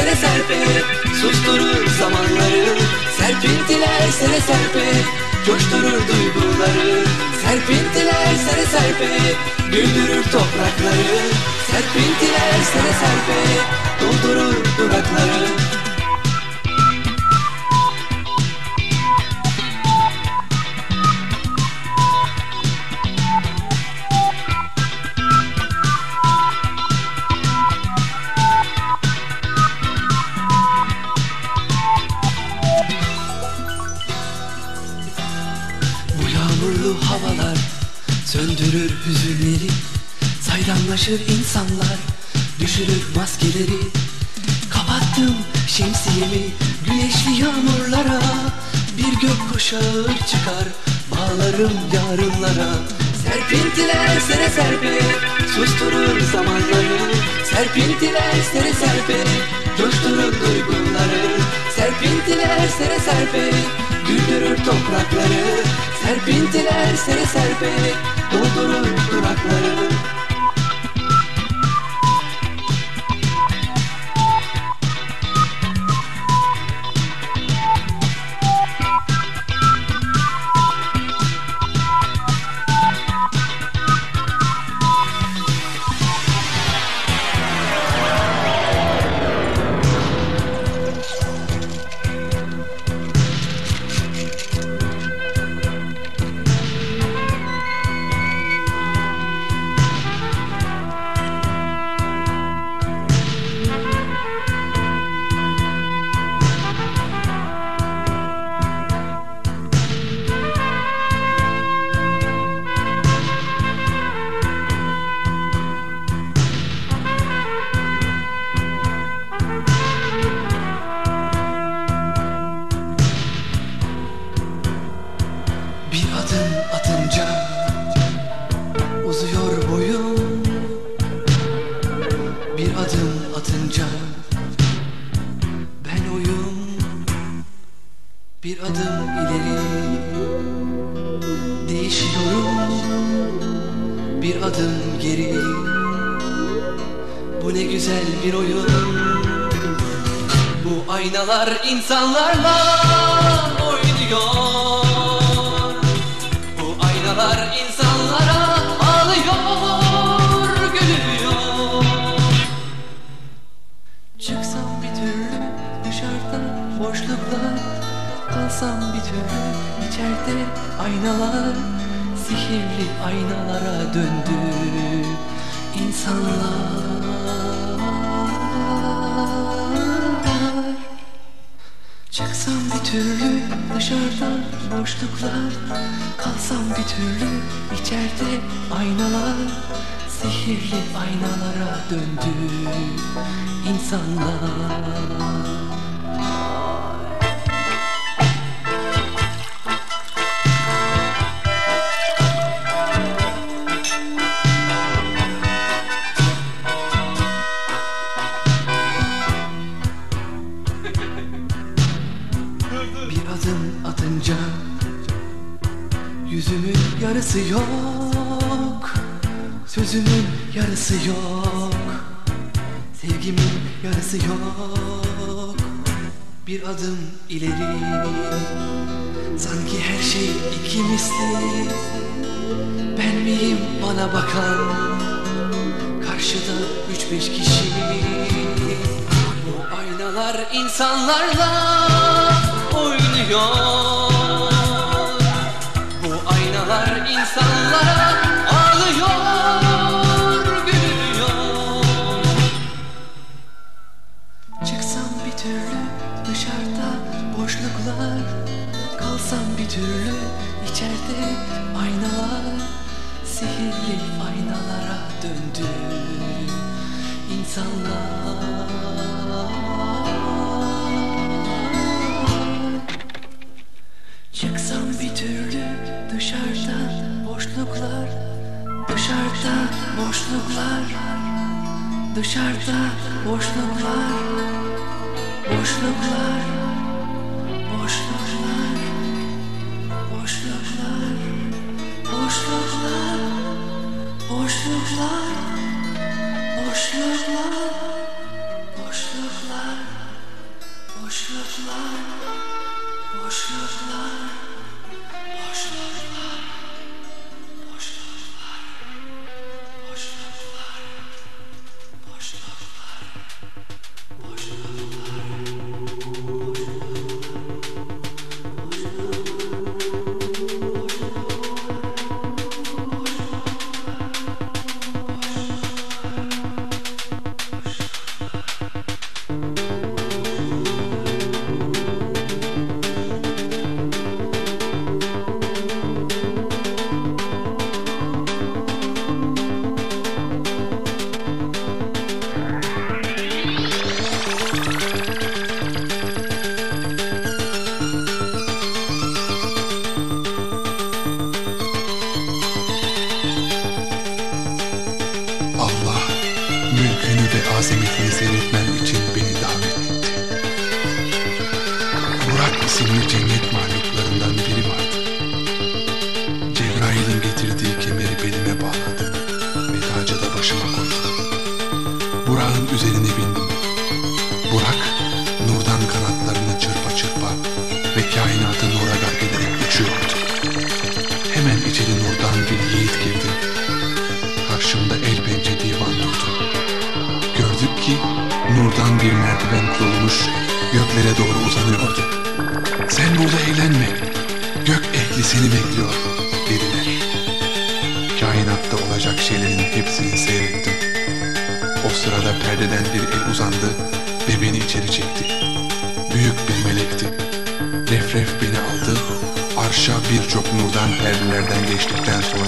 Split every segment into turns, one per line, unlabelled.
sere serpe. Susturur zamanları Serpintiler sere serpe. Coşturur duyguları Serpintiler sere serpe. Güldürür toprakları Serpintiler sere serpe. Doldurur durakları Saydamlaşır insanlar düşürür maskeleri. Kapattım şemsiyemi güneşli yağmurlara. Bir gök kuşağı çıkar bağlarım yarınlara. Serpintiler sere serpe susturur zamanları. Serpintiler sere serpe coşturur duyguları. Serpintiler sere serpe güldürür toprakları. Serpintiler sere serpe doldurur durakları Bir adım ileri. Değişiyorum. Bir adım geri. Bu ne güzel bir oyun. Bu aynalar insanlarla oynuyor. Bu aynalar içeride aynalar Sihirli aynalara döndü insanlar. Çıksam bir türlü dışarıda boşluklar. Kalsam bir türlü içeride aynalar Sihirli aynalara döndü insanlar yarısı yok. Sözümün yarısı yok. Sevgimin yarısı yok. Bir adım ileri. Sanki her şey iki misli Ben miyim bana bakan? Karşıda üç beş kişi. Bu aynalar insanlarla oynuyor That's love. boşluklar Dışarıda boşluklar Boşluklar Boşluklar Boşluklar Boşluklar Boşluklar Boşluklar Boşluklar Boşluklar Boşluklar.
dance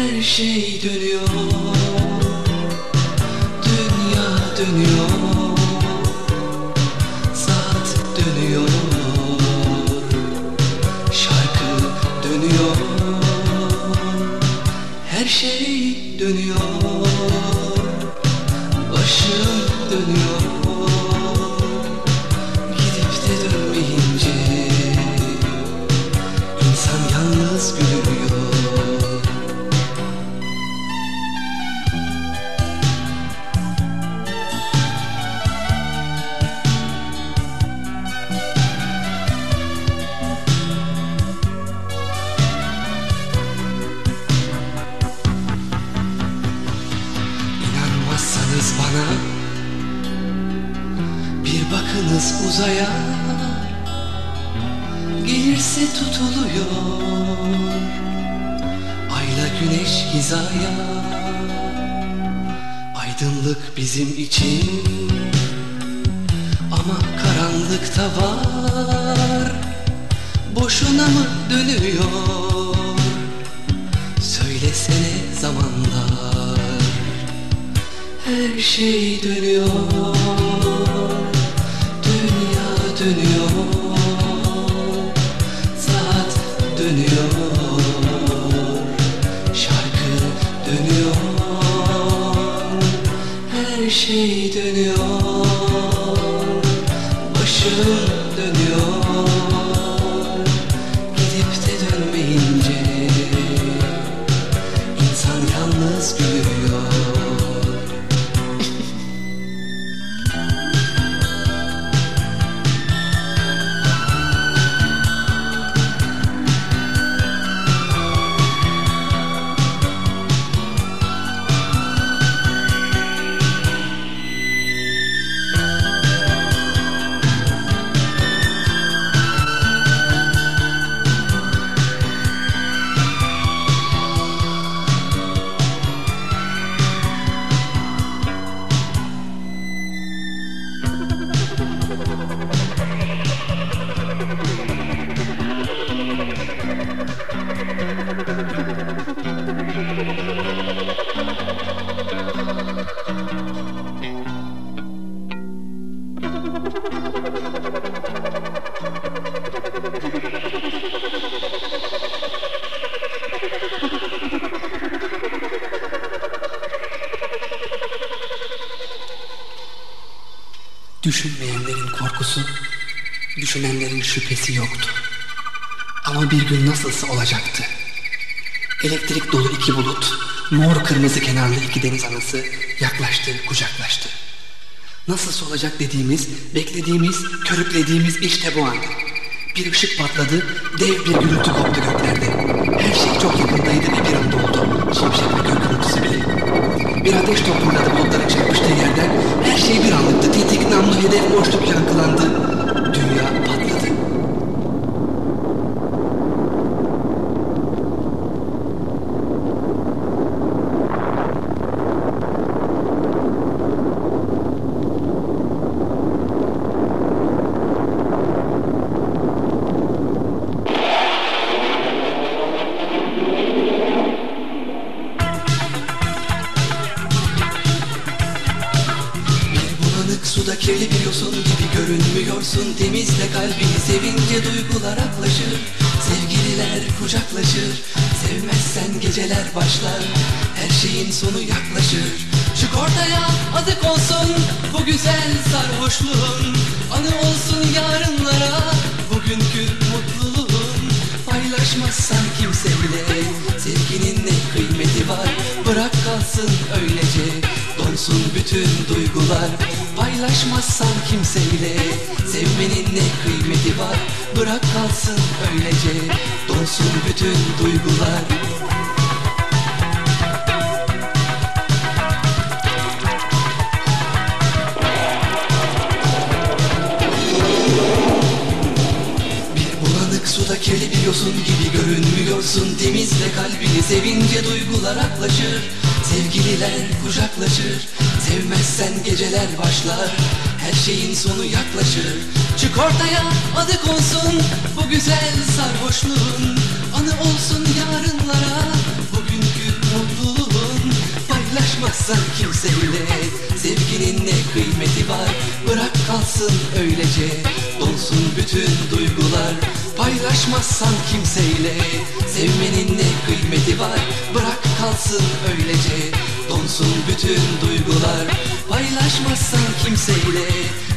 her şey dönüyor. Dünya dönüyor. Bana Bir bakınız uzaya. Gelirse tutuluyor. Ayla güneş hizaya. Aydınlık bizim için. Ama karanlıkta var. Boşuna mı dönüyor? Söylesene zamanlar Her şey dönüyor. Dünya dönüyor. Saat dönüyor. Şarkı dönüyor. Her şey dönüyor Düşünmeyenlerin korkusu, düşünenlerin şüphesi yoktu. Ama bir gün nasılsa olacaktı. Elektrik dolu iki bulut, mor kırmızı kenarlı iki deniz anası yaklaştı, kucaklaştı. Nasılsa olacak dediğimiz, beklediğimiz, körüklediğimiz işte bu anda. Bir ışık patladı, dev bir gürültü koptu göklerde. Her şey çok yakındaydı ve bir anda oldu. Şimşek ve gök gürültüsü bile. Bir ateş toplumladı bulutların çarpıştığı yerden. Her şey bir anlıktı. Tetik namlu hedef boşluk yankılandı. Dünya patladı. Bulanık suda kirli bir yosun gibi görünmüyorsun. Temizle kalbini sevince duygular aklaşır. Sevgililer kucaklaşır. Sevmezsen geceler başlar. Her şeyin sonu yaklaşır. Çık ortaya adık olsun Bu güzel sarhoşluğun. Anı olsun yarınlara Bugünkü mutluluğun. Paylaşmazsan kimseyle Sevginin ne kıymeti var? Bırak kalsın öylece Donsun bütün duygular Paylaşmazsan kimseyle. Sevmenin ne kıymeti var? Bırak kalsın öylece. Donsun bütün duygular. Suda yosun gibi görünmüyorsun. Temizle kalbini sevince duygular aklaşır. Sevgililer kucaklaşır Sevmezsen geceler başlar Her şeyin sonu yaklaşır. Çık ortaya adı konsun Bu güzel sarhoşluğun. Anı olsun yarınlara Bugünkü mutluluğun. Paylaşmazsan kimseyle Sevginin ne kıymeti var? Bırak kalsın öylece Donsun bütün duygular. Paylaşmazsan kimseyle Sevmenin ne kıymeti var? Bırak kalsın öylece Donsun bütün duygular. Paylaşmazsan kimseyle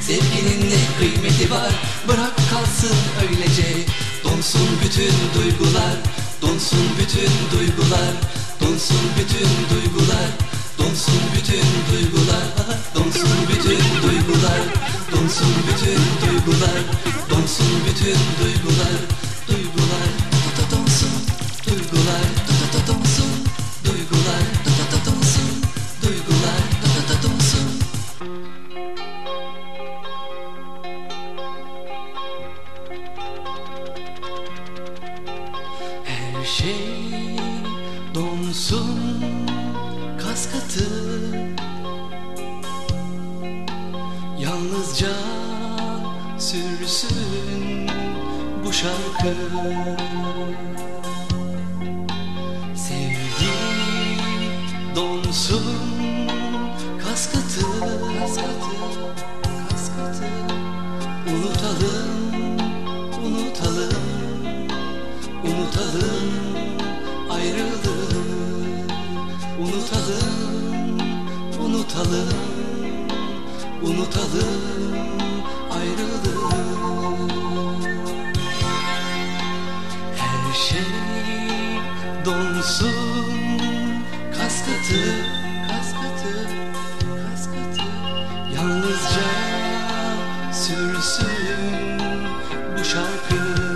Sevginin ne kıymeti var? Bırak kalsın öylece. Donsun bütün duygular. Donsun bütün duygular. Donsun bütün duygular. Donsun bütün duygular. Donsun bütün duygular. Donsun bütün duygular. Donsun bütün duygular. Duygular sürsün bu şarkı. Sevgi donsun kaskatı Kaskatı, kaskatı Unutalım, unutalım, unutalım ayrılığı Unutalım, unutalım, unutalım bu şarkı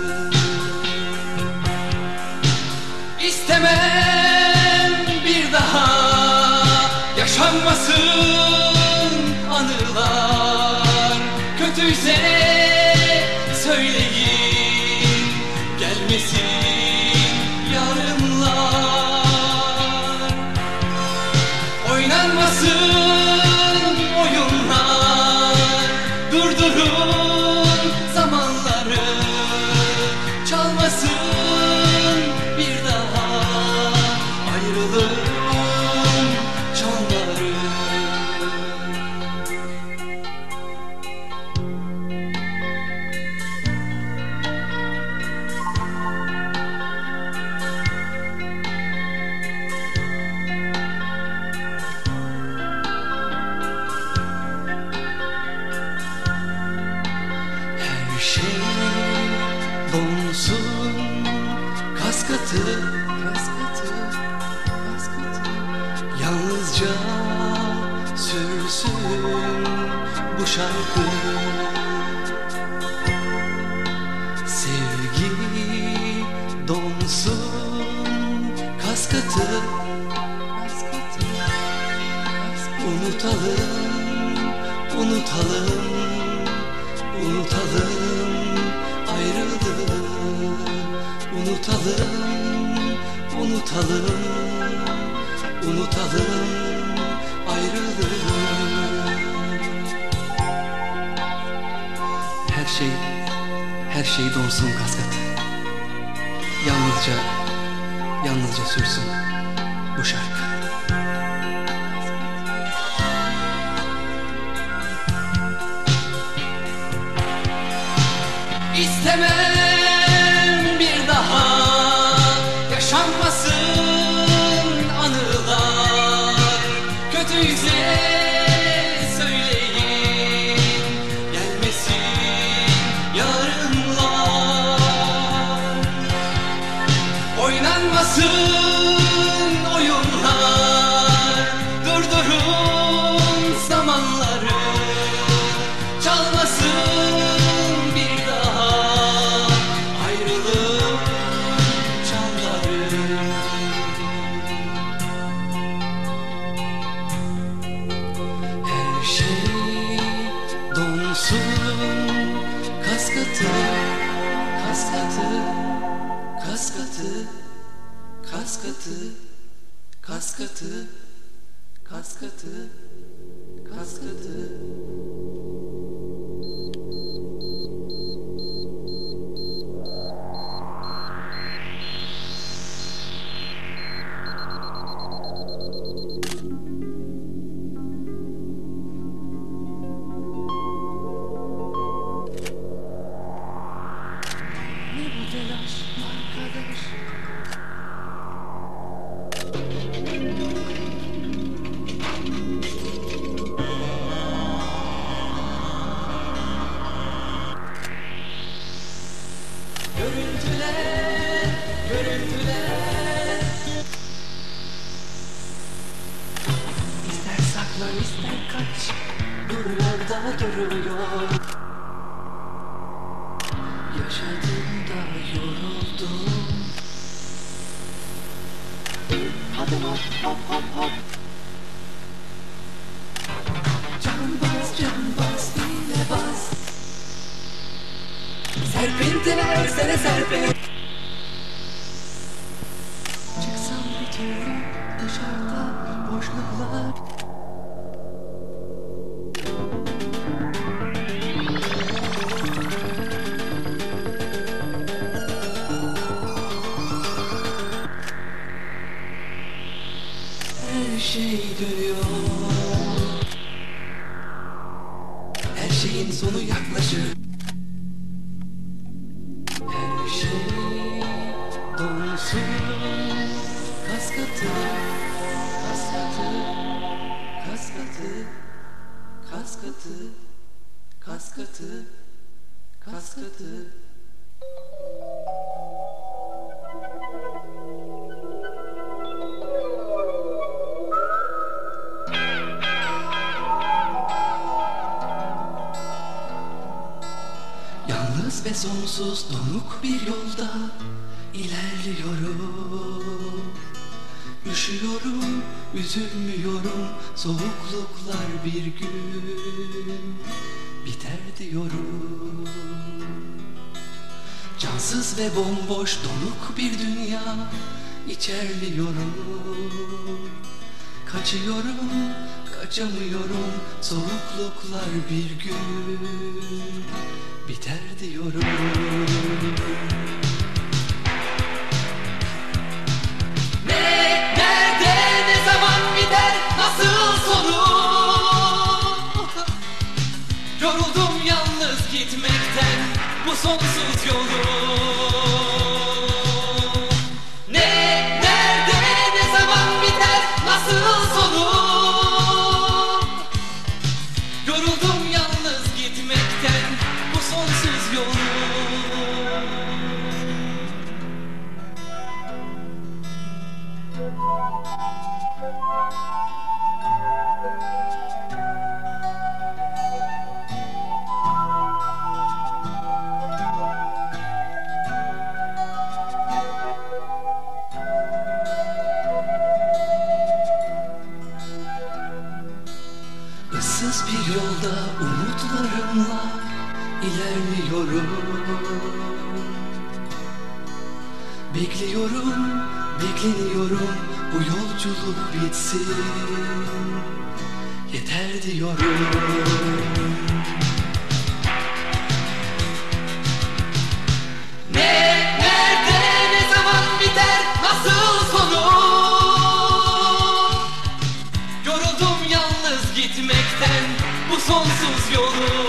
Unutalım, unutalım Unutalım ayrılığı Her şey, her şey donsun kaskat Yalnızca, yalnızca sürsün bu şarkı. İstemem Nasıl Hadi hop hop hop hop. Can bas can bas. Yine bas. Serpintiler sene serpin Çıksam bir türlü Kas katı, kas katı, kas katı Yalnız ve sonsuz donuk bir yolda ilerliyorum Üşüyorum, üzülmüyorum Soğukluklar bir gün biter diyorum. Cansız ve bomboş donuk bir dünya içerliyorum. Kaçıyorum, kaçamıyorum Soğukluklar bir gün biter diyorum sonsuz yolu gitmekten bu sonsuz yolu